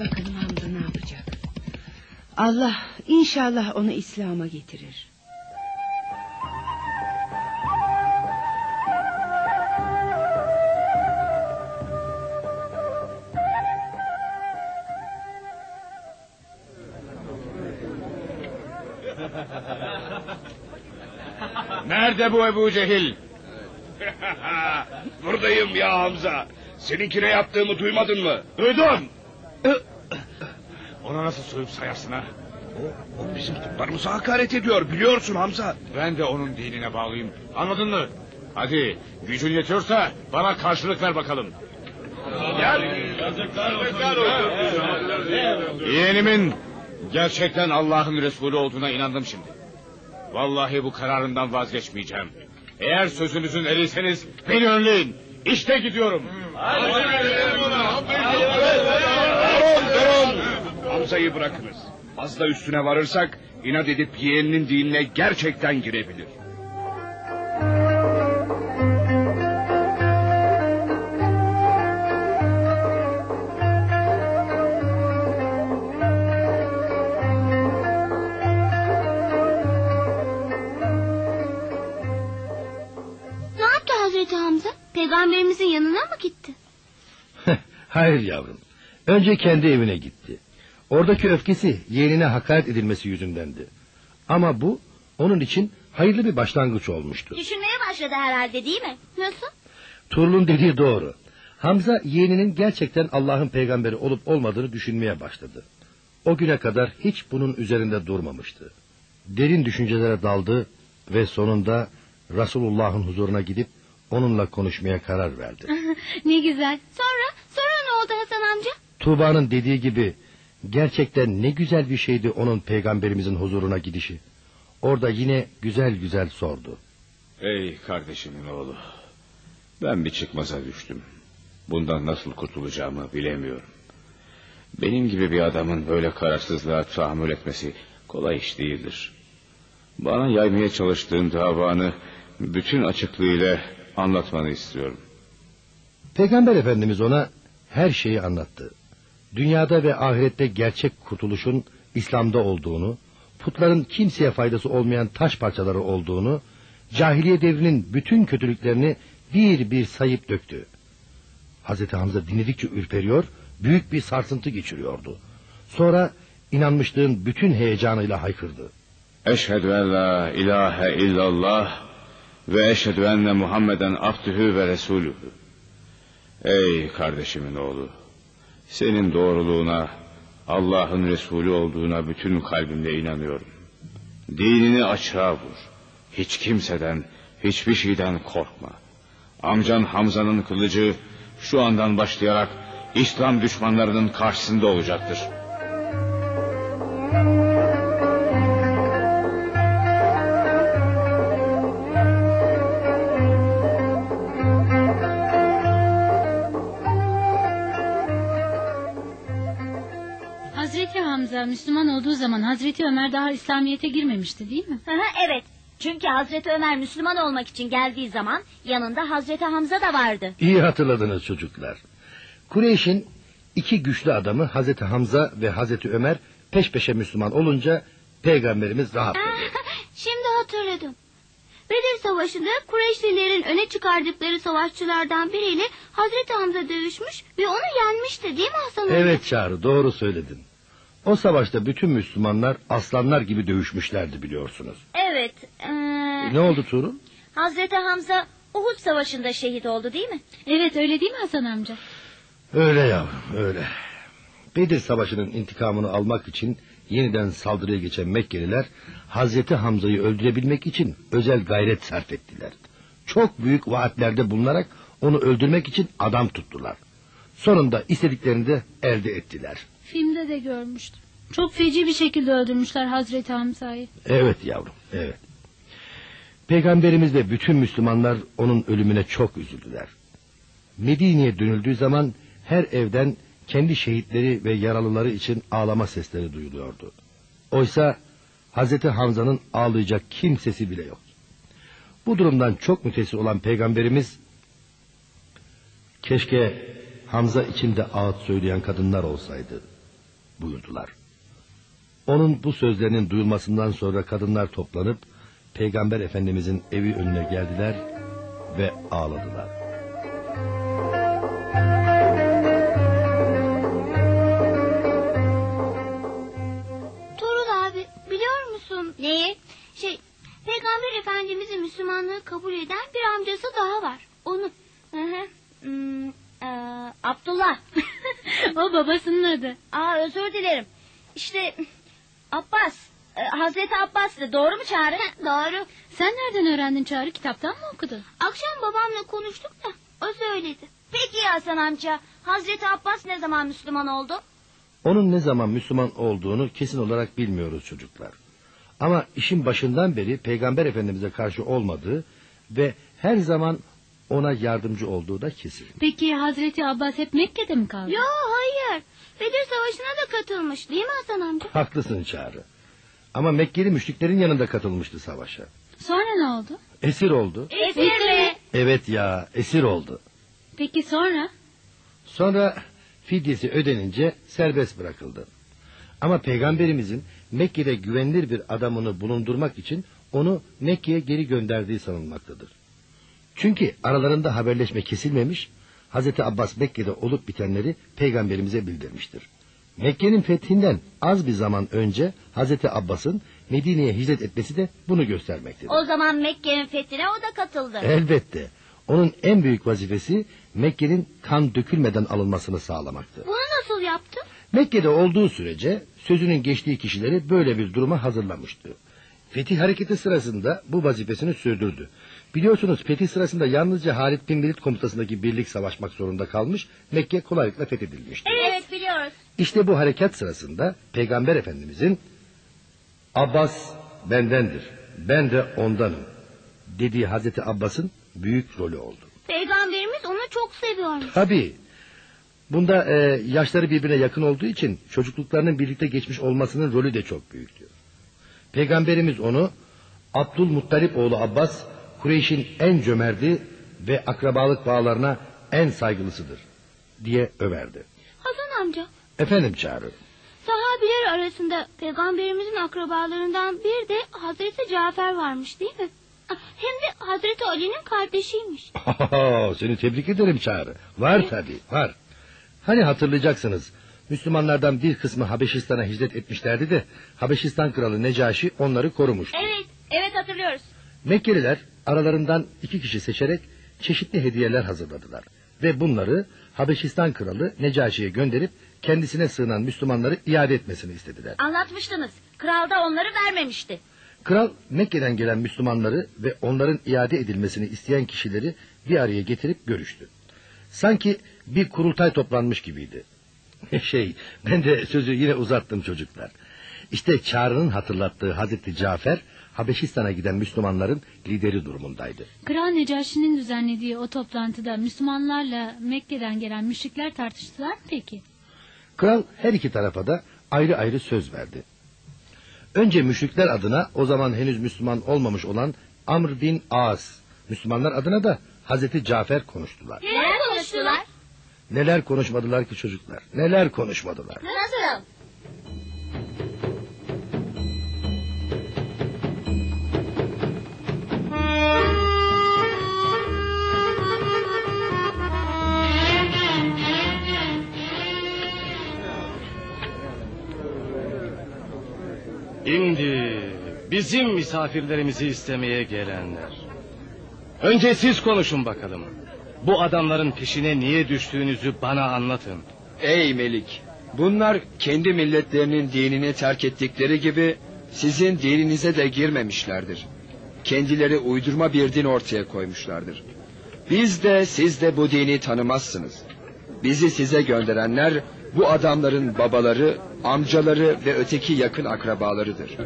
Bakalım Hamza ne yapacak? Allah inşallah onu İslam'a getirir. Nerede bu Ebu Cehil? Buradayım ya Hamza. Seninkine yaptığımı duymadın mı? Duydum. Ona nasıl sövüp sayarsın ha? O bizim putlarımıza hakaret ediyor biliyorsun Hamza. Ben de onun dinine bağlıyım. Anladın mı? Hadi gücün yetiyorsa bana karşılık ver bakalım. Gel. Yeğenimin gerçekten Allah'ın Resulü olduğuna inandım şimdi. Vallahi bu kararından vazgeçmeyeceğim. Eğer sözünüzün eriyseniz beni önleyin. İşte gidiyorum. Hamza'yı bırakınız. Fazla üstüne varırsak inat edip yeğeninin dinine gerçekten girebilir. Hayır yavrum. Önce kendi evine gitti. Oradaki öfkesi yeğenine hakaret edilmesi yüzündendi. Ama bu onun için hayırlı bir başlangıç olmuştu. Düşünmeye başladı herhalde değil mi? Nasıl? Turlun dediği doğru. Hamza yeğeninin gerçekten Allah'ın peygamberi olup olmadığını düşünmeye başladı. O güne kadar hiç bunun üzerinde durmamıştı. Derin düşüncelere daldı ve sonunda Resulullah'ın huzuruna gidip onunla konuşmaya karar verdi. ne güzel. Sonra, oldu Hasan amca? Tuğba'nın dediği gibi gerçekten ne güzel bir şeydi onun peygamberimizin huzuruna gidişi. Orada yine güzel güzel sordu. Ey kardeşimin oğlu. Ben bir çıkmaza düştüm. Bundan nasıl kurtulacağımı bilemiyorum. Benim gibi bir adamın böyle kararsızlığa tahammül etmesi kolay iş değildir. Bana yaymaya çalıştığın davanı bütün açıklığıyla anlatmanı istiyorum. Peygamber Efendimiz ona her şeyi anlattı. Dünyada ve ahirette gerçek kurtuluşun İslam'da olduğunu, putların kimseye faydası olmayan taş parçaları olduğunu, cahiliye devrinin bütün kötülüklerini bir bir sayıp döktü. Hazreti Hamza dinledikçe ürperiyor, büyük bir sarsıntı geçiriyordu. Sonra inanmışlığın bütün heyecanıyla haykırdı. Eşhedü en la ilahe illallah ve eşhedü enne Muhammeden abdühü ve resulühü. Ey kardeşimin oğlu, senin doğruluğuna, Allah'ın Resulü olduğuna bütün kalbimle inanıyorum. Dinini açığa vur. Hiç kimseden, hiçbir şeyden korkma. Amcan Hamza'nın kılıcı şu andan başlayarak İslam düşmanlarının karşısında olacaktır. Zaman Hazreti Ömer daha İslamiyet'e girmemişti değil mi? Hı hı, evet. Çünkü Hazreti Ömer Müslüman olmak için geldiği zaman yanında Hazreti Hamza da vardı. İyi hatırladınız çocuklar. Kureyş'in iki güçlü adamı Hazreti Hamza ve Hazreti Ömer peş peşe Müslüman olunca peygamberimiz rahatladı. Şimdi hatırladım. Bedir Savaşı'nda Kureyşlilerin öne çıkardıkları savaşçılardan biriyle Hazreti Hamza dövüşmüş ve onu yenmişti değil mi Hasan? Evet Çağrı doğru söyledin. O savaşta bütün Müslümanlar aslanlar gibi dövüşmüşlerdi biliyorsunuz. Evet. ee, Ne oldu Tuğrul? Hazreti Hamza Uhud Savaşı'nda şehit oldu değil mi? Evet öyle değil mi Hasan amca? Öyle yavrum öyle. Bedir Savaşı'nın intikamını almak için yeniden saldırıya geçen Mekkeliler Hazreti Hamza'yı öldürebilmek için özel gayret sarf ettiler. Çok büyük vaatlerde bulunarak onu öldürmek için adam tuttular. Sonunda istediklerini de elde ettiler. Filmde de görmüştüm. Çok feci bir şekilde öldürmüşler Hazreti Hamza'yı. Evet yavrum evet. Peygamberimiz ve bütün Müslümanlar onun ölümüne çok üzüldüler. Medine'ye dönüldüğü zaman her evden kendi şehitleri ve yaralıları için ağlama sesleri duyuluyordu. Oysa Hazreti Hamza'nın ağlayacak kimsesi bile yok. Bu durumdan çok mütesir olan peygamberimiz keşke Hamza içinde ağıt söyleyen kadınlar olsaydı buyurdular. Onun bu sözlerinin duyulmasından sonra kadınlar toplanıp Peygamber Efendimizin evi önüne geldiler ve ağladılar. Tuğrul abi biliyor musun? Neyi? Şey Peygamber Efendimiz'i Müslümanlığı kabul eden bir amcası daha var. Onu. Hı hı. Hmm, ee, Abdullah. O babasının adı. Aa özür dilerim. İşte Abbas. Ee, Hazreti Abbas'tı. Doğru mu Çağrı? Doğru. Sen nereden öğrendin Çağrı? Kitaptan mı okudun? Akşam babamla konuştuk da o söyledi. Peki Hasan amca. Hazreti Abbas ne zaman Müslüman oldu? Onun ne zaman Müslüman olduğunu kesin olarak bilmiyoruz çocuklar. Ama işin başından beri Peygamber Efendimiz'e karşı olmadığı ve her zaman ona yardımcı olduğu da kesin. Peki Hazreti Abbas hep Mekke'de mi kaldı? Yo hayır. Bedir Savaşı'na da katılmış değil mi Hasan amca? Haklısın Çağrı. Ama Mekkeli müşriklerin yanında katılmıştı savaşa. Sonra ne oldu? Esir oldu. Esir mi? Evet ya esir oldu. Peki sonra? Sonra fidyesi ödenince serbest bırakıldı. Ama peygamberimizin Mekke'de güvenilir bir adamını bulundurmak için onu Mekke'ye geri gönderdiği sanılmaktadır. Çünkü aralarında haberleşme kesilmemiş, Hazreti Abbas Mekke'de olup bitenleri peygamberimize bildirmiştir. Mekke'nin fethinden az bir zaman önce Hazreti Abbas'ın Medine'ye hicret etmesi de bunu göstermektedir. O zaman Mekke'nin fethine o da katıldı. Elbette. Onun en büyük vazifesi Mekke'nin kan dökülmeden alınmasını sağlamaktı. Bunu nasıl yaptı? Mekke'de olduğu sürece sözünün geçtiği kişileri böyle bir duruma hazırlamıştı. Fetih hareketi sırasında bu vazifesini sürdürdü. Biliyorsunuz fetih sırasında yalnızca Halid bin Velid komutasındaki birlik savaşmak zorunda kalmış, Mekke kolaylıkla fethedilmişti. Evet biliyoruz. İşte bu harekat sırasında Peygamber Efendimizin Abbas bendendir, ben de ondanım dediği Hazreti Abbas'ın büyük rolü oldu. Peygamberimiz onu çok seviyormuş. Tabii. Bunda e, yaşları birbirine yakın olduğu için çocukluklarının birlikte geçmiş olmasının rolü de çok büyüktü. Peygamberimiz onu Abdülmuttalip oğlu Abbas Kureyş'in en cömerti ve akrabalık bağlarına en saygılısıdır diye överdi. Hasan amca Efendim çağrı. sahabiler arasında peygamberimizin akrabalarından bir de Hazreti Cafer varmış değil mi? Ah, Hem de Hazreti Ali'nin kardeşiymiş. Seni tebrik ederim çağrı. Var tabii var. Hani hatırlayacaksınız. Müslümanlardan bir kısmı Habeşistan'a hicret etmişlerdi de Habeşistan kralı Necaşi onları korumuştu. Evet, evet hatırlıyoruz. Mekkeliler aralarından iki kişi seçerek çeşitli hediyeler hazırladılar. Ve bunları Habeşistan kralı Necaşi'ye gönderip kendisine sığınan Müslümanları iade etmesini istediler. Anlatmıştınız. Kral da onları vermemişti. Kral Mekke'den gelen Müslümanları ve onların iade edilmesini isteyen kişileri bir araya getirip görüştü. Sanki bir kurultay toplanmış gibiydi. Şey, ben de sözü yine uzattım çocuklar. İşte Çağrı'nın hatırlattığı Hazreti Cafer, Habeşistan'a giden Müslümanların lideri durumundaydı. Kral Necaşi'nin düzenlediği o toplantıda Müslümanlarla Mekke'den gelen müşrikler tartıştılar mı peki? Kral her iki tarafa da ayrı ayrı söz verdi. Önce müşrikler adına o zaman henüz Müslüman olmamış olan Amr bin As, Müslümanlar adına da Hazreti Cafer konuştular. Neler konuştular? Neler konuşmadılar ki çocuklar? Neler konuşmadılar? Nasıl? Şimdi bizim misafirlerimizi istemeye gelenler. Önce siz konuşun bakalım. Bu adamların peşine niye düştüğünüzü bana anlatın. Ey Melik! Bunlar kendi milletlerinin dinini terk ettikleri gibi sizin dininize de girmemişlerdir. Kendileri uydurma bir din ortaya koymuşlardır. Biz de siz de bu dini tanımazsınız. Bizi size gönderenler bu adamların babaları, amcaları ve öteki yakın akrabalarıdır.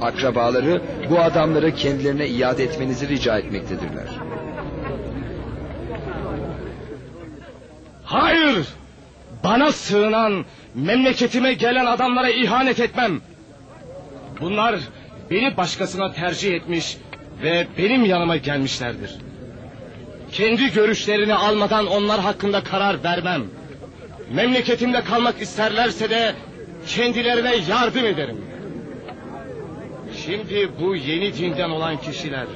Akrabaları bu adamları kendilerine iade etmenizi rica etmektedirler. Hayır! Bana sığınan, memleketime gelen adamlara ihanet etmem. Bunlar beni başkasına tercih etmiş ve benim yanıma gelmişlerdir. Kendi görüşlerini almadan onlar hakkında karar vermem. Memleketimde kalmak isterlerse de kendilerine yardım ederim. Şimdi bu yeni dinden olan kişiler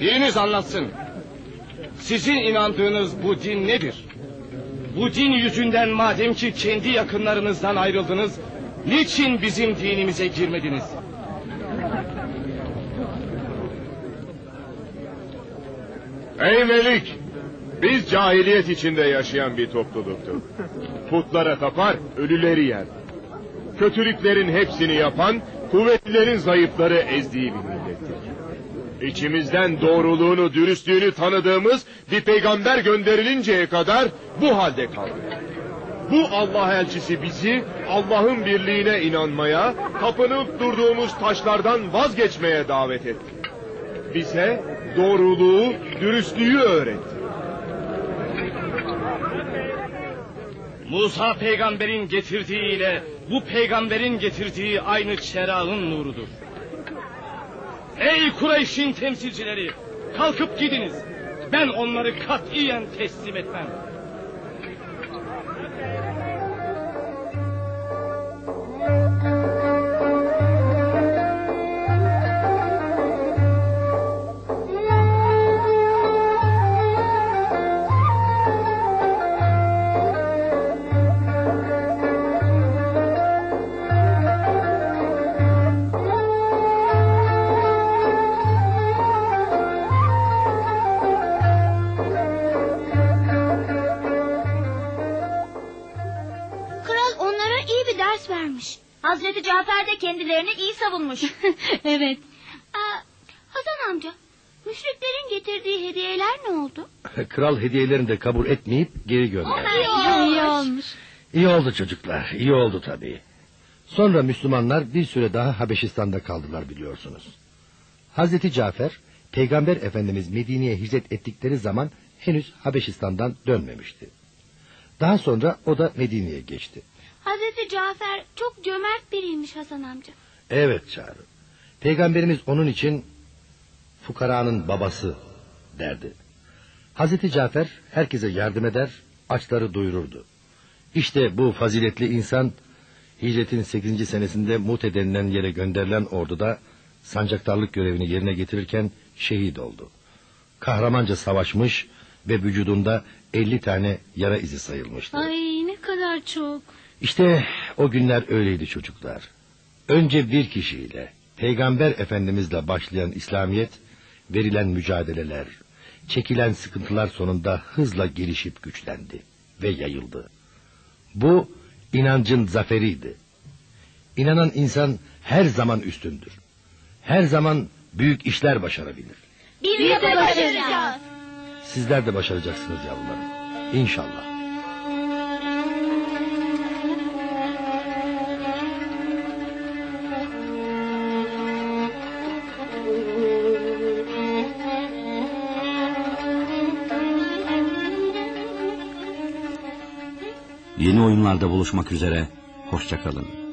biriniz anlatsın. Sizin inandığınız bu din nedir? Bu din yüzünden madem ki kendi yakınlarınızdan ayrıldınız, niçin bizim dinimize girmediniz? Ey Melik! Biz cahiliyet içinde yaşayan bir topluluktuk. Putlara tapar, ölüleri yer. Kötülüklerin hepsini yapan, kuvvetlilerin zayıfları ezdiği bir millettik. İçimizden doğruluğunu, dürüstlüğünü tanıdığımız bir peygamber gönderilinceye kadar bu halde kaldık. Bu Allah elçisi bizi Allah'ın birliğine inanmaya, tapınıp durduğumuz taşlardan vazgeçmeye davet etti. Bize doğruluğu, dürüstlüğü öğretti. Musa peygamberin getirdiği ile bu peygamberin getirdiği aynı çerağın nurudur. Ey Kureyş'in temsilcileri! Kalkıp gidiniz. Ben onları katiyen teslim etmem. Kendilerini iyi savunmuş. evet. Aa, Hasan amca, müşriklerin getirdiği hediyeler ne oldu? Kral hediyelerini de kabul etmeyip geri gönderdi. İyi olmuş. İyi oldu çocuklar, iyi oldu tabii. Sonra Müslümanlar bir süre daha Habeşistan'da kaldılar biliyorsunuz. Hazreti Cafer, Peygamber Efendimiz Medine'ye hicret ettikleri zaman henüz Habeşistan'dan dönmemişti. Daha sonra o da Medine'ye geçti. Hazreti Cafer çok cömert biriymiş Hasan amca. Evet Çağrı. Peygamberimiz onun için fukaranın babası derdi. Hazreti Cafer herkese yardım eder, açları doyururdu. İşte bu faziletli insan hicretin 8. senesinde Mute denilen yere gönderilen orduda sancaktarlık görevini yerine getirirken şehit oldu. Kahramanca savaşmış ve vücudunda 50 tane yara izi sayılmıştı. Ay ne kadar çok. İşte o günler öyleydi çocuklar. Önce bir kişiyle, Peygamber Efendimizle başlayan İslamiyet, verilen mücadeleler, çekilen sıkıntılar sonunda hızla gelişip güçlendi ve yayıldı. Bu inancın zaferiydi. İnanan insan her zaman üstündür. Her zaman büyük işler başarabilir. Biz de başaracağız. Sizler de başaracaksınız yavrularım. İnşallah. Yeni oyunlarda buluşmak üzere, hoşçakalın.